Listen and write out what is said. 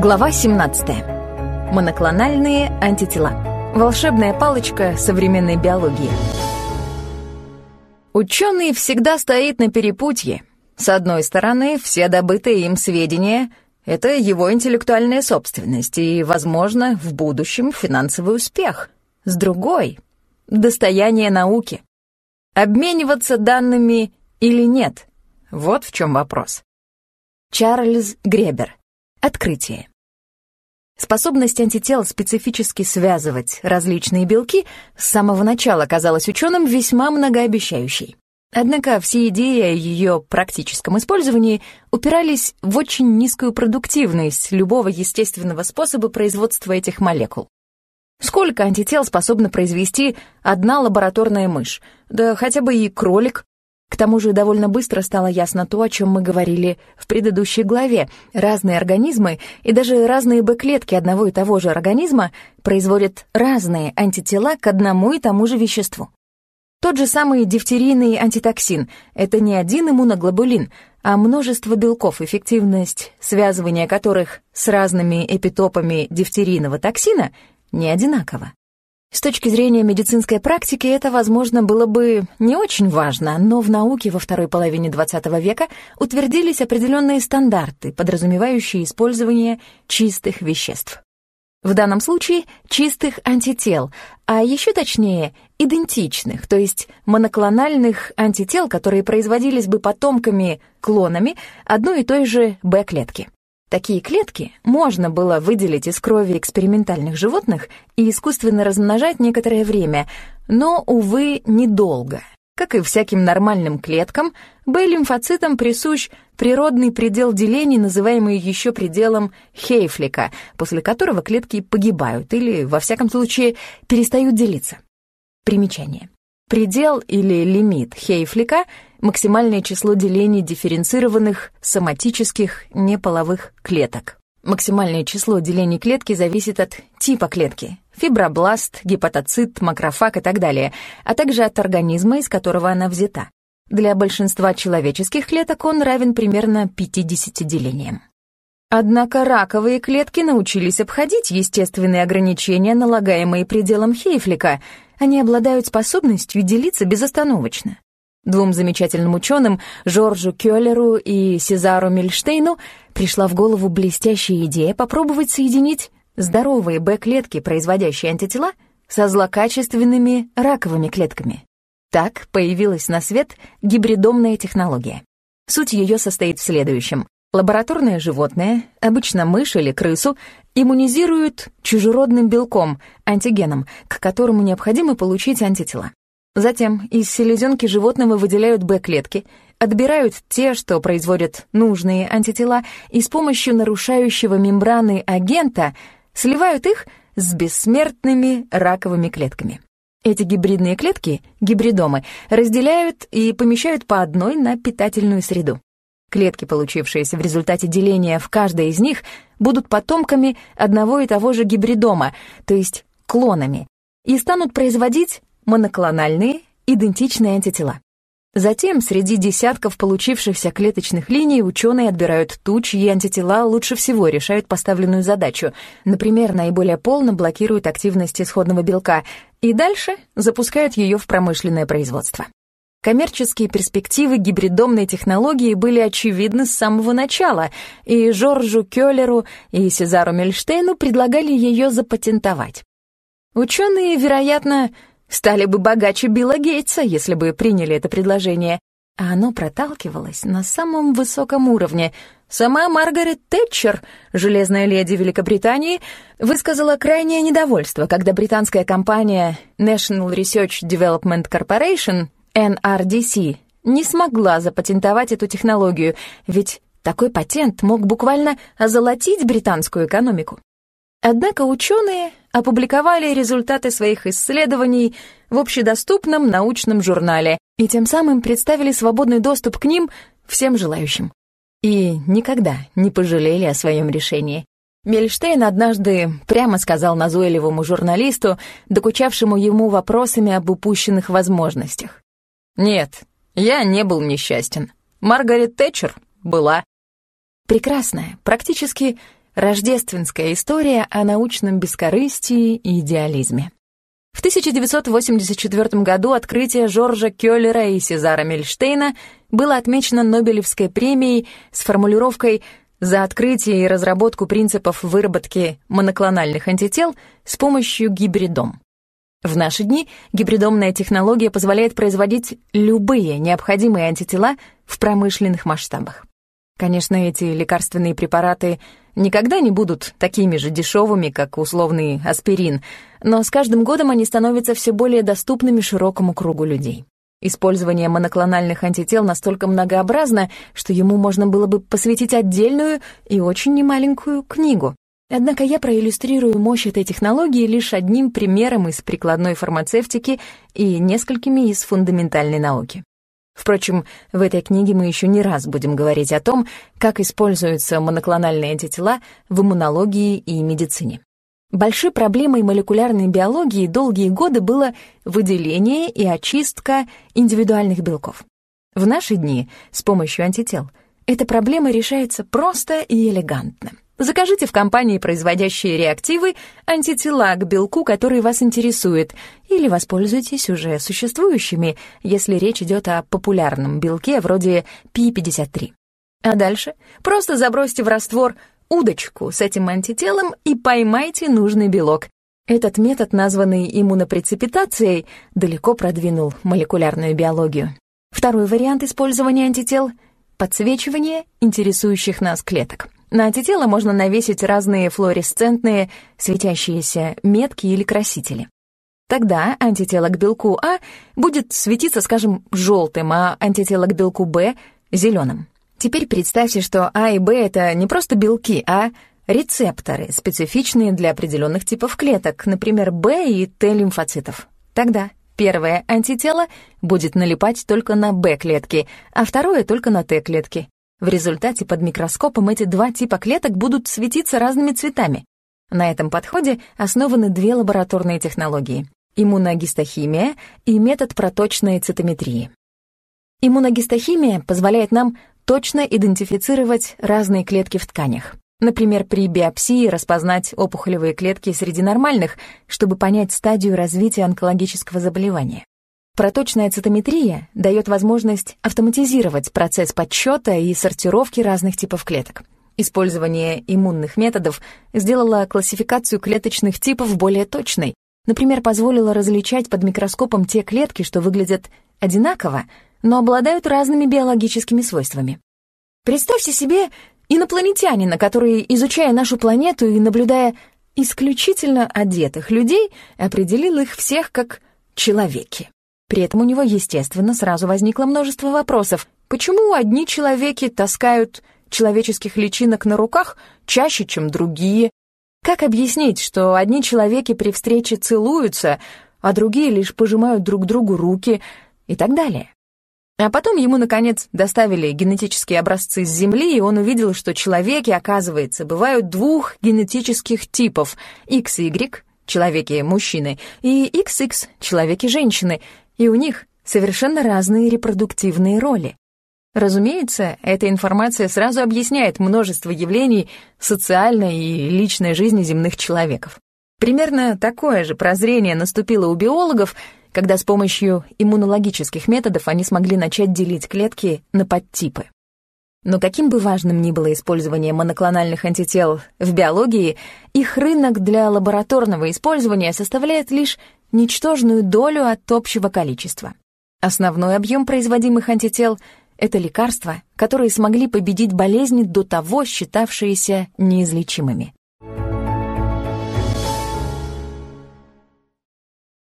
Глава 17. Моноклональные антитела. Волшебная палочка современной биологии. Ученый всегда стоит на перепутье. С одной стороны, все добытые им сведения — это его интеллектуальная собственность и, возможно, в будущем финансовый успех. С другой — достояние науки. Обмениваться данными или нет — вот в чем вопрос. Чарльз Гребер. Открытие. Способность антител специфически связывать различные белки с самого начала казалась ученым весьма многообещающей. Однако все идеи о ее практическом использовании упирались в очень низкую продуктивность любого естественного способа производства этих молекул. Сколько антител способна произвести одна лабораторная мышь, да хотя бы и кролик, к тому же довольно быстро стало ясно то, о чем мы говорили в предыдущей главе. Разные организмы и даже разные Б-клетки одного и того же организма производят разные антитела к одному и тому же веществу. Тот же самый дифтерийный антитоксин — это не один иммуноглобулин, а множество белков, эффективность связывания которых с разными эпитопами дифтерийного токсина не одинакова. С точки зрения медицинской практики это, возможно, было бы не очень важно, но в науке во второй половине XX века утвердились определенные стандарты, подразумевающие использование чистых веществ. В данном случае чистых антител, а еще точнее идентичных, то есть моноклональных антител, которые производились бы потомками, клонами одной и той же Б-клетки. Такие клетки можно было выделить из крови экспериментальных животных и искусственно размножать некоторое время, но, увы, недолго. Как и всяким нормальным клеткам, Б-лимфоцитам присущ природный предел деления, называемый еще пределом Хейфлика, после которого клетки погибают или, во всяком случае, перестают делиться. Примечание. Предел или лимит Хейфлика — максимальное число делений дифференцированных соматических неполовых клеток. Максимальное число делений клетки зависит от типа клетки — фибробласт, гепатоцит, макрофаг и так далее, а также от организма, из которого она взята. Для большинства человеческих клеток он равен примерно 50 делениям. Однако раковые клетки научились обходить естественные ограничения, налагаемые пределом Хейфлика. Они обладают способностью делиться безостановочно. Двум замечательным ученым, Жоржу Кёллеру и Сезару Мильштейну, пришла в голову блестящая идея попробовать соединить здоровые Б-клетки, производящие антитела, со злокачественными раковыми клетками. Так появилась на свет гибридомная технология. Суть ее состоит в следующем. Лабораторное животное, обычно мышь или крысу, иммунизируют чужеродным белком, антигеном, к которому необходимо получить антитела. Затем из селезенки животного выделяют Б-клетки, отбирают те, что производят нужные антитела, и с помощью нарушающего мембраны агента сливают их с бессмертными раковыми клетками. Эти гибридные клетки, гибридомы, разделяют и помещают по одной на питательную среду. Клетки, получившиеся в результате деления в каждой из них, будут потомками одного и того же гибридома, то есть клонами, и станут производить моноклональные, идентичные антитела. Затем среди десятков получившихся клеточных линий ученые отбирают ту, чьи антитела лучше всего решают поставленную задачу, например, наиболее полно блокируют активность исходного белка, и дальше запускают ее в промышленное производство. Коммерческие перспективы гибридомной технологии были очевидны с самого начала, и Жоржу Кёллеру и Сезару Мельштейну предлагали ее запатентовать. Ученые, вероятно, Стали бы богаче Билла Гейтса, если бы приняли это предложение. А оно проталкивалось на самом высоком уровне. Сама Маргарет Тэтчер, железная леди Великобритании, высказала крайнее недовольство, когда британская компания National Research Development Corporation, NRDC, не смогла запатентовать эту технологию, ведь такой патент мог буквально озолотить британскую экономику. Однако ученые опубликовали результаты своих исследований в общедоступном научном журнале и тем самым представили свободный доступ к ним всем желающим. И никогда не пожалели о своем решении. Мельштейн однажды прямо сказал назойливому журналисту, докучавшему ему вопросами об упущенных возможностях. «Нет, я не был несчастен. Маргарет Тэтчер была». Прекрасная, практически Рождественская история о научном бескорыстии и идеализме. В 1984 году открытие Жоржа Кёллера и Сезара Мельштейна было отмечено Нобелевской премией с формулировкой «За открытие и разработку принципов выработки моноклональных антител с помощью гибридом». В наши дни гибридомная технология позволяет производить любые необходимые антитела в промышленных масштабах. Конечно, эти лекарственные препараты никогда не будут такими же дешевыми, как условный аспирин, но с каждым годом они становятся все более доступными широкому кругу людей. Использование моноклональных антител настолько многообразно, что ему можно было бы посвятить отдельную и очень немаленькую книгу. Однако я проиллюстрирую мощь этой технологии лишь одним примером из прикладной фармацевтики и несколькими из фундаментальной науки. Впрочем, в этой книге мы еще не раз будем говорить о том, как используются моноклональные антитела в иммунологии и медицине. Большой проблемой молекулярной биологии долгие годы было выделение и очистка индивидуальных белков. В наши дни с помощью антител эта проблема решается просто и элегантно. Закажите в компании, производящей реактивы, антитела к белку, который вас интересует, или воспользуйтесь уже существующими, если речь идет о популярном белке вроде P53. А дальше просто забросьте в раствор удочку с этим антителом и поймайте нужный белок. Этот метод, названный иммунопрецепитацией, далеко продвинул молекулярную биологию. Второй вариант использования антител — подсвечивание интересующих нас клеток. На антитела можно навесить разные флуоресцентные светящиеся метки или красители. Тогда антитело к белку А будет светиться, скажем, желтым, а антитело к белку Б — зеленым. Теперь представьте, что А и Б — это не просто белки, а рецепторы, специфичные для определенных типов клеток, например, Б и Т-лимфоцитов. Тогда первое антитело будет налипать только на Б-клетки, а второе — только на Т-клетки. В результате под микроскопом эти два типа клеток будут светиться разными цветами. На этом подходе основаны две лабораторные технологии — иммуногистохимия и метод проточной цитометрии. Иммуногистохимия позволяет нам точно идентифицировать разные клетки в тканях. Например, при биопсии распознать опухолевые клетки среди нормальных, чтобы понять стадию развития онкологического заболевания. Проточная цитометрия дает возможность автоматизировать процесс подсчета и сортировки разных типов клеток. Использование иммунных методов сделало классификацию клеточных типов более точной. Например, позволило различать под микроскопом те клетки, что выглядят одинаково, но обладают разными биологическими свойствами. Представьте себе инопланетянина, который, изучая нашу планету и наблюдая исключительно одетых людей, определил их всех как человеки. При этом у него, естественно, сразу возникло множество вопросов. Почему одни человеки таскают человеческих личинок на руках чаще, чем другие? Как объяснить, что одни человеки при встрече целуются, а другие лишь пожимают друг другу руки и так далее? А потом ему, наконец, доставили генетические образцы с Земли, и он увидел, что человеки, оказывается, бывают двух генетических типов — XY, человеки-мужчины, и XX, человеки-женщины, и у них совершенно разные репродуктивные роли. Разумеется, эта информация сразу объясняет множество явлений социальной и личной жизни земных человеков. Примерно такое же прозрение наступило у биологов, когда с помощью иммунологических методов они смогли начать делить клетки на подтипы. Но каким бы важным ни было использование моноклональных антител в биологии, их рынок для лабораторного использования составляет лишь ничтожную долю от общего количества. Основной объем производимых антител — это лекарства, которые смогли победить болезни до того, считавшиеся неизлечимыми.